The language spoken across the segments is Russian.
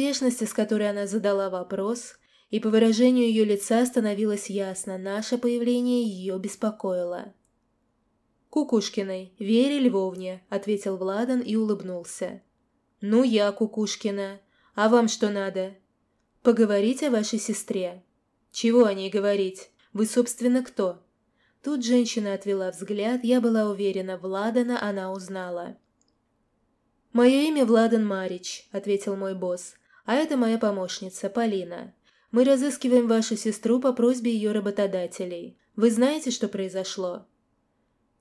поспешности, с которой она задала вопрос, и по выражению ее лица становилось ясно, наше появление ее беспокоило. «Кукушкиной, Вере Львовне», — ответил Владан и улыбнулся. «Ну, я Кукушкина. А вам что надо?» «Поговорить о вашей сестре». «Чего о ней говорить? Вы, собственно, кто?» Тут женщина отвела взгляд, я была уверена, Владана она узнала. «Мое имя Владан Марич», — ответил мой босс. «А это моя помощница, Полина. Мы разыскиваем вашу сестру по просьбе ее работодателей. Вы знаете, что произошло?»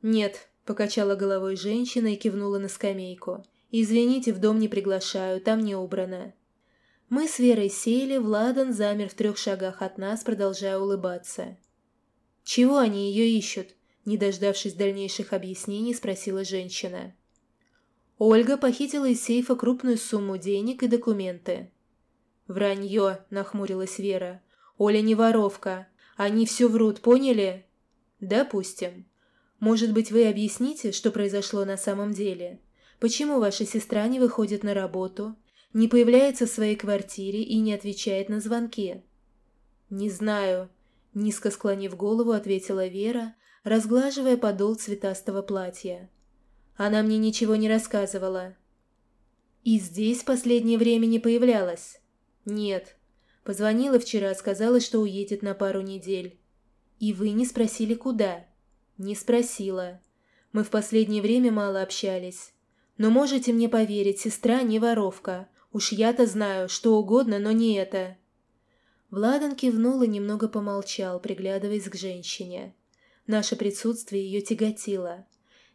«Нет», — покачала головой женщина и кивнула на скамейку. «Извините, в дом не приглашаю, там не убрано». Мы с Верой сели, Владан замер в трех шагах от нас, продолжая улыбаться. «Чего они ее ищут?» Не дождавшись дальнейших объяснений, спросила женщина. Ольга похитила из сейфа крупную сумму денег и документы. «Вранье», — нахмурилась Вера. «Оля не воровка. Они все врут, поняли?» «Допустим. Может быть, вы объясните, что произошло на самом деле? Почему ваша сестра не выходит на работу, не появляется в своей квартире и не отвечает на звонки?» «Не знаю», — низко склонив голову, ответила Вера, разглаживая подол цветастого платья. «Она мне ничего не рассказывала». «И здесь последнее время не появлялась?» «Нет. Позвонила вчера, сказала, что уедет на пару недель». «И вы не спросили, куда?» «Не спросила. Мы в последнее время мало общались. Но можете мне поверить, сестра не воровка. Уж я-то знаю, что угодно, но не это». Владан кивнул и немного помолчал, приглядываясь к женщине. Наше присутствие ее тяготило.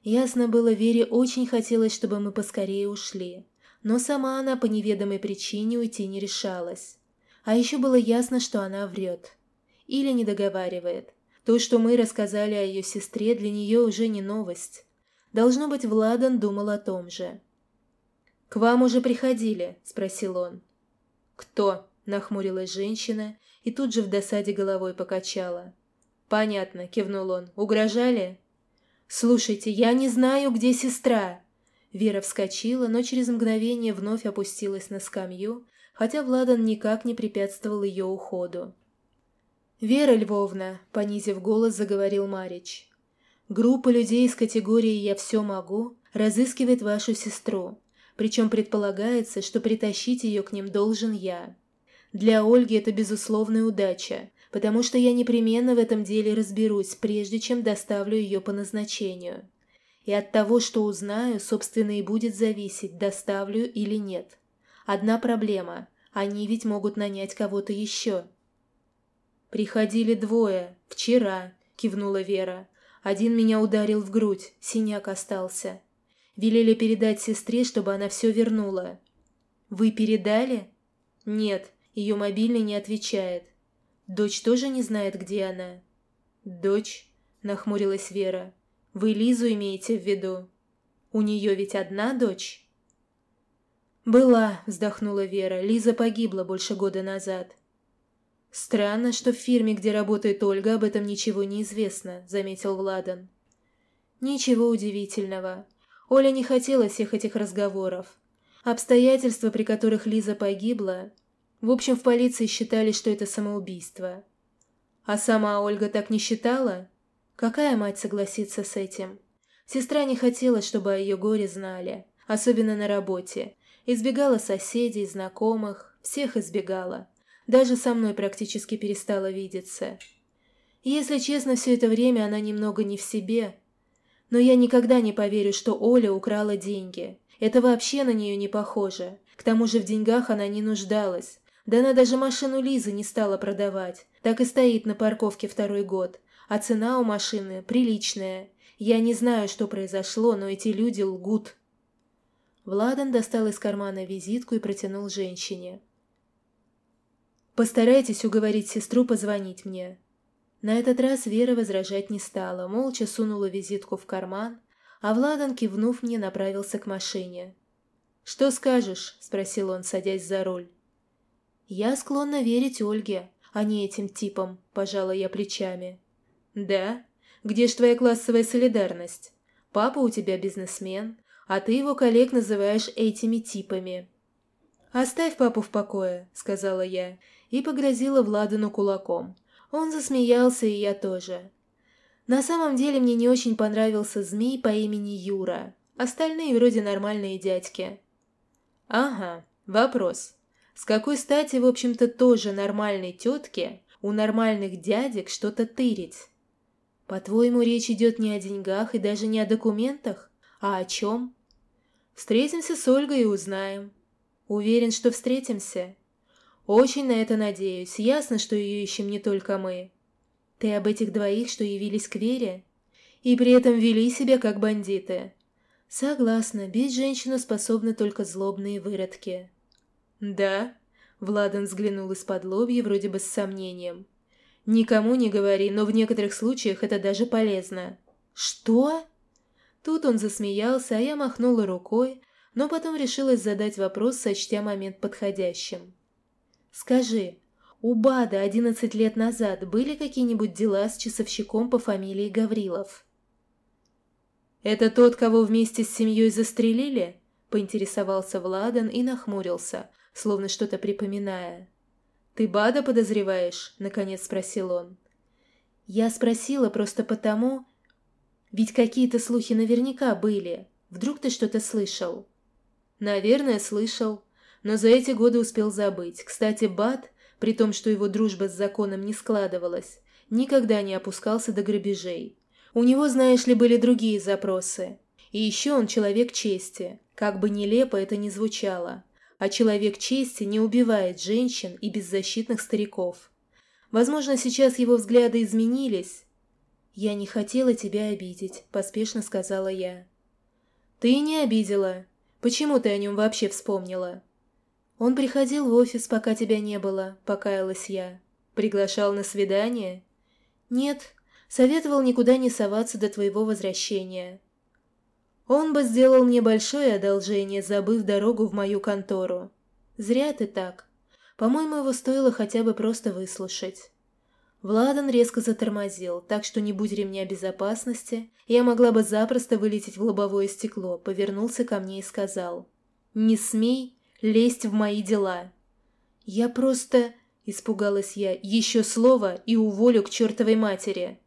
Ясно было, Вере очень хотелось, чтобы мы поскорее ушли. Но сама она по неведомой причине уйти не решалась. А еще было ясно, что она врет. Или не договаривает. То, что мы рассказали о ее сестре, для нее уже не новость. Должно быть, Владан думал о том же. «К вам уже приходили?» – спросил он. «Кто?» – нахмурилась женщина и тут же в досаде головой покачала. «Понятно», – кивнул он. «Угрожали?» «Слушайте, я не знаю, где сестра!» Вера вскочила, но через мгновение вновь опустилась на скамью, хотя Владан никак не препятствовал ее уходу. «Вера Львовна», — понизив голос, заговорил Марич, — «группа людей из категории «я все могу» разыскивает вашу сестру, причем предполагается, что притащить ее к ним должен я. Для Ольги это безусловная удача, потому что я непременно в этом деле разберусь, прежде чем доставлю ее по назначению. И от того, что узнаю, собственно, и будет зависеть, доставлю или нет. Одна проблема – они ведь могут нанять кого-то еще». «Приходили двое. Вчера», — кивнула Вера. «Один меня ударил в грудь, синяк остался. Велели передать сестре, чтобы она все вернула». «Вы передали?» «Нет, ее мобильный не отвечает. Дочь тоже не знает, где она?» «Дочь?» — нахмурилась Вера. «Вы Лизу имеете в виду? У нее ведь одна дочь?» «Была», — вздохнула Вера. «Лиза погибла больше года назад». «Странно, что в фирме, где работает Ольга, об этом ничего не известно», — заметил Владан. «Ничего удивительного. Оля не хотела всех этих разговоров. Обстоятельства, при которых Лиза погибла... В общем, в полиции считали, что это самоубийство. А сама Ольга так не считала? Какая мать согласится с этим? Сестра не хотела, чтобы о ее горе знали, особенно на работе. Избегала соседей, знакомых, всех избегала. Даже со мной практически перестала видеться. Если честно, все это время она немного не в себе. Но я никогда не поверю, что Оля украла деньги. Это вообще на нее не похоже. К тому же в деньгах она не нуждалась. Да она даже машину Лизы не стала продавать. Так и стоит на парковке второй год. А цена у машины приличная. Я не знаю, что произошло, но эти люди лгут. Владан достал из кармана визитку и протянул женщине. Постарайтесь уговорить сестру позвонить мне». На этот раз Вера возражать не стала, молча сунула визитку в карман, а Владан, кивнув мне, направился к машине. «Что скажешь?» – спросил он, садясь за руль. «Я склонна верить Ольге, а не этим типам», – пожала я плечами. «Да? Где ж твоя классовая солидарность? Папа у тебя бизнесмен, а ты его коллег называешь этими типами». «Оставь папу в покое», — сказала я, и погрозила Владану кулаком. Он засмеялся, и я тоже. На самом деле мне не очень понравился змей по имени Юра. Остальные вроде нормальные дядьки. Ага, вопрос. С какой стати, в общем-то, тоже нормальной тетке у нормальных дядек что-то тырить? По-твоему, речь идет не о деньгах и даже не о документах? А о чем? Встретимся с Ольгой и узнаем. Уверен, что встретимся. Очень на это надеюсь. Ясно, что ее ищем не только мы. Ты об этих двоих, что явились к Вере? И при этом вели себя как бандиты. Согласна, бить женщину способны только злобные выродки. Да? Владан взглянул из-под лобья вроде бы с сомнением. Никому не говори, но в некоторых случаях это даже полезно. Что? Тут он засмеялся, а я махнула рукой, но потом решилась задать вопрос, сочтя момент подходящим. «Скажи, у Бада 11 лет назад были какие-нибудь дела с часовщиком по фамилии Гаврилов?» «Это тот, кого вместе с семьей застрелили?» — поинтересовался Владан и нахмурился, словно что-то припоминая. «Ты Бада подозреваешь?» — наконец спросил он. «Я спросила просто потому, ведь какие-то слухи наверняка были. Вдруг ты что-то слышал?» «Наверное, слышал. Но за эти годы успел забыть. Кстати, Бат, при том, что его дружба с законом не складывалась, никогда не опускался до грабежей. У него, знаешь ли, были другие запросы. И еще он человек чести. Как бы нелепо это ни звучало. А человек чести не убивает женщин и беззащитных стариков. Возможно, сейчас его взгляды изменились, «Я не хотела тебя обидеть», — поспешно сказала я. «Ты не обидела. Почему ты о нем вообще вспомнила?» «Он приходил в офис, пока тебя не было», — покаялась я. «Приглашал на свидание?» «Нет, советовал никуда не соваться до твоего возвращения». «Он бы сделал мне большое одолжение, забыв дорогу в мою контору. Зря ты так. По-моему, его стоило хотя бы просто выслушать». Владан резко затормозил, так что не будь ремня безопасности, я могла бы запросто вылететь в лобовое стекло, повернулся ко мне и сказал «Не смей лезть в мои дела». «Я просто...» — испугалась я. «Еще слово и уволю к чертовой матери».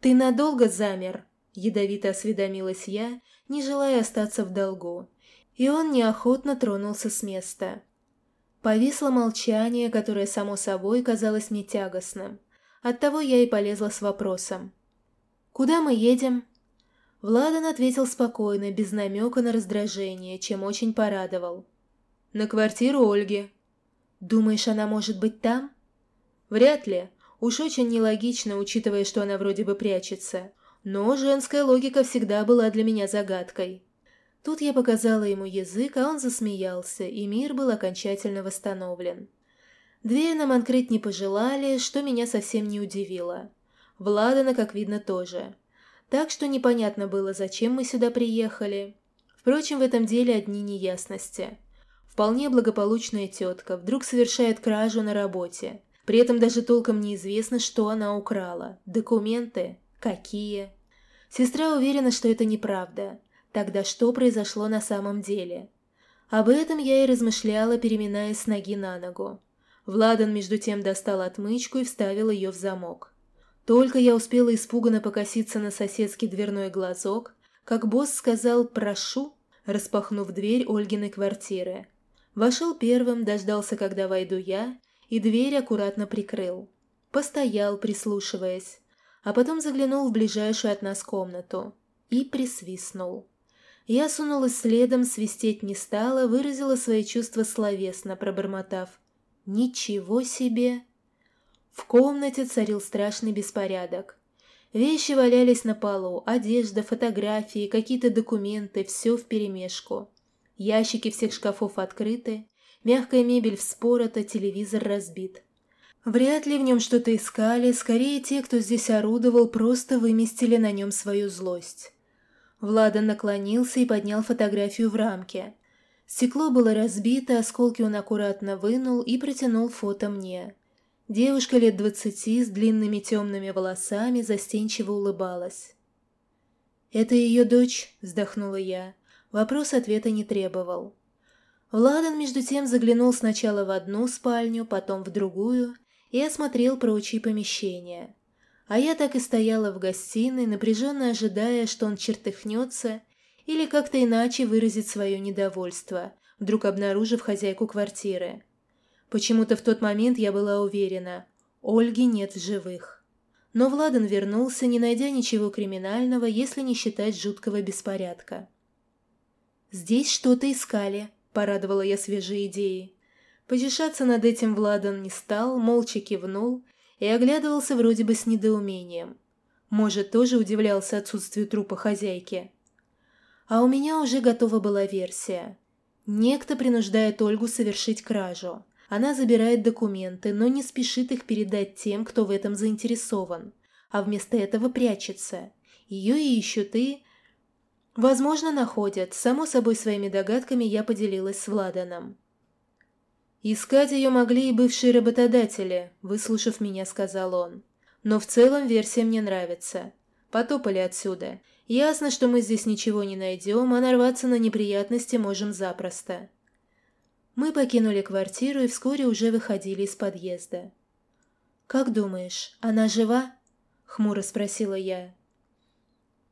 «Ты надолго замер?» — ядовито осведомилась я, не желая остаться в долгу. И он неохотно тронулся с места. Повисло молчание, которое, само собой, казалось мне тягостным. Оттого я и полезла с вопросом. «Куда мы едем?» Владан ответил спокойно, без намека на раздражение, чем очень порадовал. «На квартиру Ольги». «Думаешь, она может быть там?» «Вряд ли. Уж очень нелогично, учитывая, что она вроде бы прячется. Но женская логика всегда была для меня загадкой». Тут я показала ему язык, а он засмеялся, и мир был окончательно восстановлен. Дверь нам открыть не пожелали, что меня совсем не удивило. Владана, как видно, тоже. Так что непонятно было, зачем мы сюда приехали. Впрочем, в этом деле одни неясности. Вполне благополучная тетка вдруг совершает кражу на работе. При этом даже толком неизвестно, что она украла. Документы? Какие? Сестра уверена, что это неправда. Тогда что произошло на самом деле? Об этом я и размышляла, переминаясь с ноги на ногу. Владан между тем достал отмычку и вставил ее в замок. Только я успела испуганно покоситься на соседский дверной глазок, как босс сказал «прошу», распахнув дверь Ольгиной квартиры. Вошел первым, дождался, когда войду я, и дверь аккуратно прикрыл. Постоял, прислушиваясь, а потом заглянул в ближайшую от нас комнату и присвистнул. Я сунулась следом, свистеть не стала, выразила свои чувства словесно, пробормотав. «Ничего себе!» В комнате царил страшный беспорядок. Вещи валялись на полу, одежда, фотографии, какие-то документы, все вперемешку. Ящики всех шкафов открыты, мягкая мебель вспорота, телевизор разбит. Вряд ли в нем что-то искали, скорее те, кто здесь орудовал, просто выместили на нем свою злость. Владан наклонился и поднял фотографию в рамке. Стекло было разбито, осколки он аккуратно вынул и протянул фото мне. Девушка лет двадцати с длинными темными волосами застенчиво улыбалась. «Это ее дочь?» – вздохнула я. Вопрос ответа не требовал. Владан между тем заглянул сначала в одну спальню, потом в другую и осмотрел прочие помещения. А я так и стояла в гостиной, напряженно ожидая, что он чертыхнется или как-то иначе выразит свое недовольство, вдруг обнаружив хозяйку квартиры. Почему-то в тот момент я была уверена, Ольги нет в живых. Но Владан вернулся, не найдя ничего криминального, если не считать жуткого беспорядка. «Здесь что-то искали», — порадовала я свежие идеи. Потешаться над этим Владан не стал, молча кивнул и оглядывался вроде бы с недоумением. Может, тоже удивлялся отсутствию трупа хозяйки. А у меня уже готова была версия. Некто принуждает Ольгу совершить кражу. Она забирает документы, но не спешит их передать тем, кто в этом заинтересован, а вместо этого прячется. Ее и ищут и Возможно, находят. Само собой, своими догадками я поделилась с Владаном. «Искать ее могли и бывшие работодатели», — выслушав меня, сказал он. «Но в целом версия мне нравится. Потопали отсюда. Ясно, что мы здесь ничего не найдем, а нарваться на неприятности можем запросто». Мы покинули квартиру и вскоре уже выходили из подъезда. «Как думаешь, она жива?» — хмуро спросила я.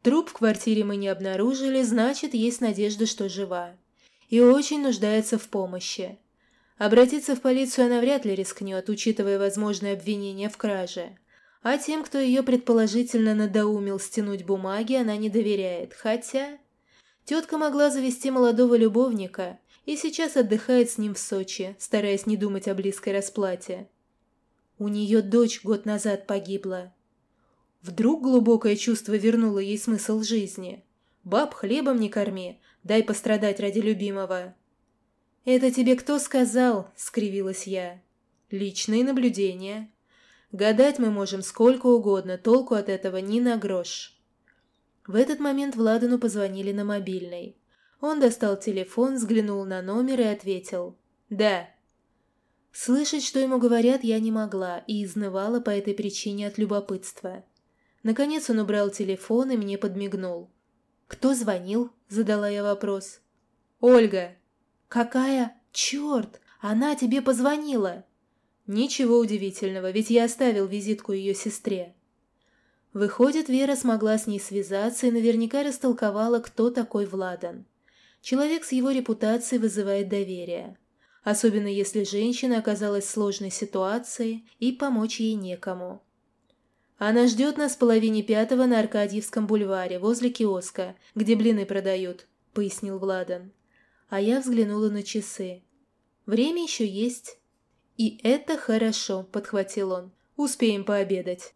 Труп в квартире мы не обнаружили, значит, есть надежда, что жива. И очень нуждается в помощи. Обратиться в полицию она вряд ли рискнет, учитывая возможное обвинение в краже. А тем, кто ее предположительно надоумил стянуть бумаги, она не доверяет. Хотя... Тетка могла завести молодого любовника и сейчас отдыхает с ним в Сочи, стараясь не думать о близкой расплате. У нее дочь год назад погибла. Вдруг глубокое чувство вернуло ей смысл жизни. «Баб хлебом не корми, дай пострадать ради любимого». «Это тебе кто сказал?» — скривилась я. «Личные наблюдения. Гадать мы можем сколько угодно, толку от этого ни на грош». В этот момент Владану позвонили на мобильный. Он достал телефон, взглянул на номер и ответил «Да». Слышать, что ему говорят, я не могла и изнывала по этой причине от любопытства. Наконец он убрал телефон и мне подмигнул. «Кто звонил?» – задала я вопрос. «Ольга». «Какая? Черт! Она тебе позвонила!» «Ничего удивительного, ведь я оставил визитку ее сестре». Выходит, Вера смогла с ней связаться и наверняка растолковала, кто такой Владан. Человек с его репутацией вызывает доверие. Особенно если женщина оказалась в сложной ситуации и помочь ей некому. Она ждет нас в половине пятого на Аркадьевском бульваре, возле киоска, где блины продают», — пояснил Владан. А я взглянула на часы. «Время еще есть». «И это хорошо», — подхватил он. «Успеем пообедать».